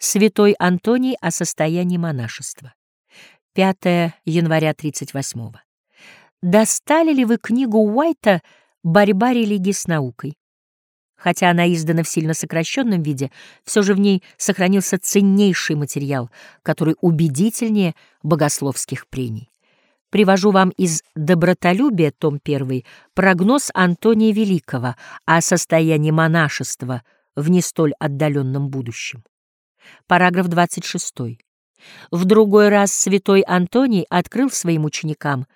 Святой Антоний о состоянии монашества. 5 января 38 -го. Достали ли вы книгу Уайта «Борьба религии с наукой»? Хотя она издана в сильно сокращенном виде, все же в ней сохранился ценнейший материал, который убедительнее богословских прений. Привожу вам из «Добротолюбия», том 1, прогноз Антония Великого о состоянии монашества в не столь отдаленном будущем. Параграф 26. В другой раз святой Антоний открыл своим ученикам,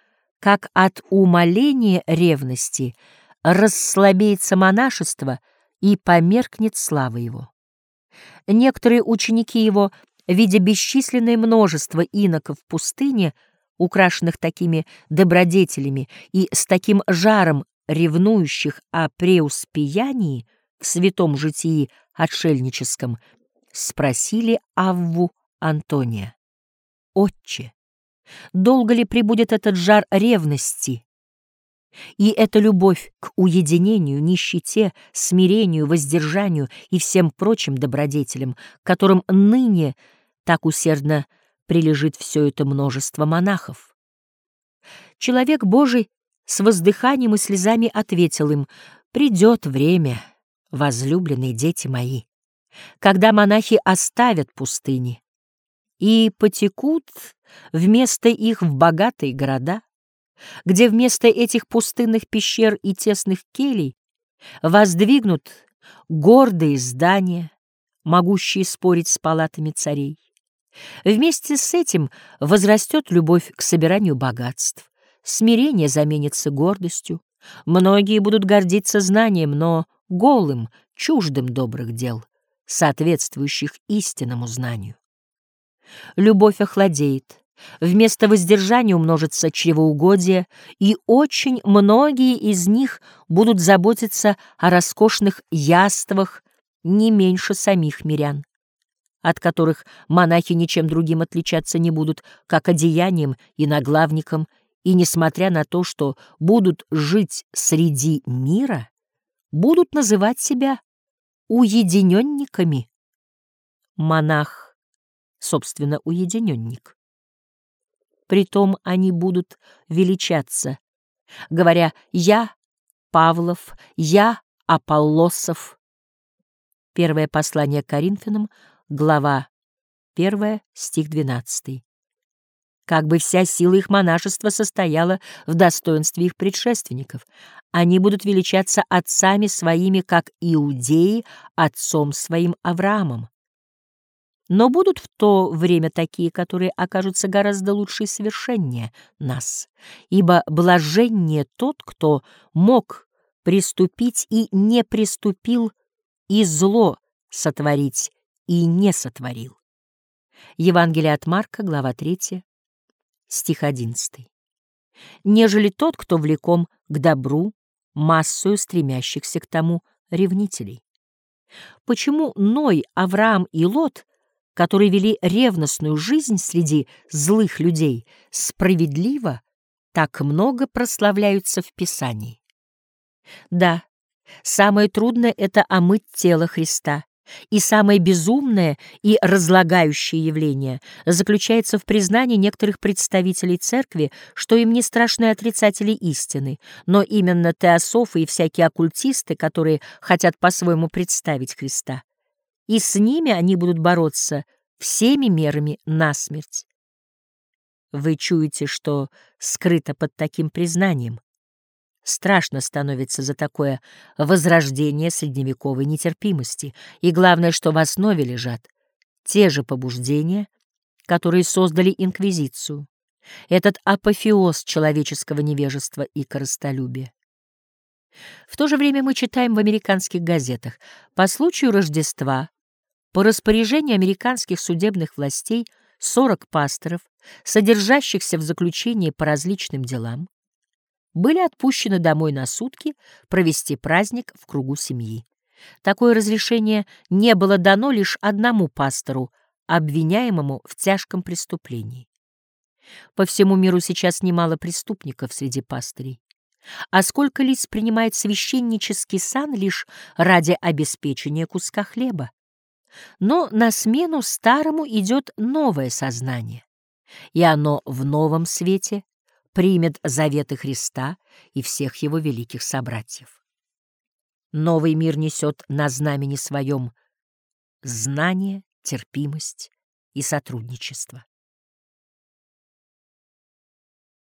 как от умоления ревности расслабеется монашество и померкнет слава его. Некоторые ученики его, видя бесчисленное множество иноков в пустыне, украшенных такими добродетелями и с таким жаром ревнующих о преуспеянии в святом житии отшельническом, спросили Авву Антония. «Отче, долго ли прибудет этот жар ревности?» И эта любовь к уединению, нищете, смирению, воздержанию и всем прочим добродетелям, которым ныне так усердно прилежит все это множество монахов. Человек Божий с воздыханием и слезами ответил им, «Придет время, возлюбленные дети мои, когда монахи оставят пустыни и потекут вместо их в богатые города, где вместо этих пустынных пещер и тесных келей воздвигнут гордые здания, могущие спорить с палатами царей. Вместе с этим возрастет любовь к собиранию богатств, смирение заменится гордостью, многие будут гордиться знанием, но голым, чуждым добрых дел, соответствующих истинному знанию. Любовь охладеет, вместо воздержания умножится чревоугодие, и очень многие из них будут заботиться о роскошных яствах не меньше самих мирян от которых монахи ничем другим отличаться не будут, как одеянием и наглавником, и, несмотря на то, что будут жить среди мира, будут называть себя уединенниками. Монах, собственно, уединенник. Притом они будут величаться, говоря «я Павлов», «я Аполлосов». Первое послание Коринфянам, Глава 1, стих 12. Как бы вся сила их монашества состояла в достоинстве их предшественников. Они будут величаться отцами своими, как иудеи, отцом своим Авраамом. Но будут в то время такие, которые окажутся гораздо лучше и совершеннее нас, ибо блаженнее тот, кто мог приступить и не приступил, и зло сотворить, и не сотворил. Евангелие от Марка, глава 3, стих 11. Нежели тот, кто влеком к добру, массою стремящихся к тому ревнителей. Почему Ной, Авраам и Лот, которые вели ревностную жизнь среди злых людей, справедливо так много прославляются в Писании? Да, самое трудное — это омыть тело Христа, и самое безумное и разлагающее явление заключается в признании некоторых представителей церкви, что им не страшны отрицатели истины, но именно теософы и всякие оккультисты, которые хотят по-своему представить Христа. И с ними они будут бороться всеми мерами насмерть. Вы чуете, что скрыто под таким признанием. Страшно становится за такое возрождение средневековой нетерпимости, и главное, что в основе лежат те же побуждения, которые создали инквизицию, этот апофеоз человеческого невежества и корыстолюбия. В то же время мы читаем в американских газетах. По случаю Рождества по распоряжению американских судебных властей 40 пасторов, содержащихся в заключении по различным делам, были отпущены домой на сутки провести праздник в кругу семьи. Такое разрешение не было дано лишь одному пастору, обвиняемому в тяжком преступлении. По всему миру сейчас немало преступников среди пастырей. А сколько лиц принимает священнический сан лишь ради обеспечения куска хлеба? Но на смену старому идет новое сознание, и оно в новом свете примет заветы Христа и всех его великих собратьев. Новый мир несет на знамени своем знание, терпимость и сотрудничество.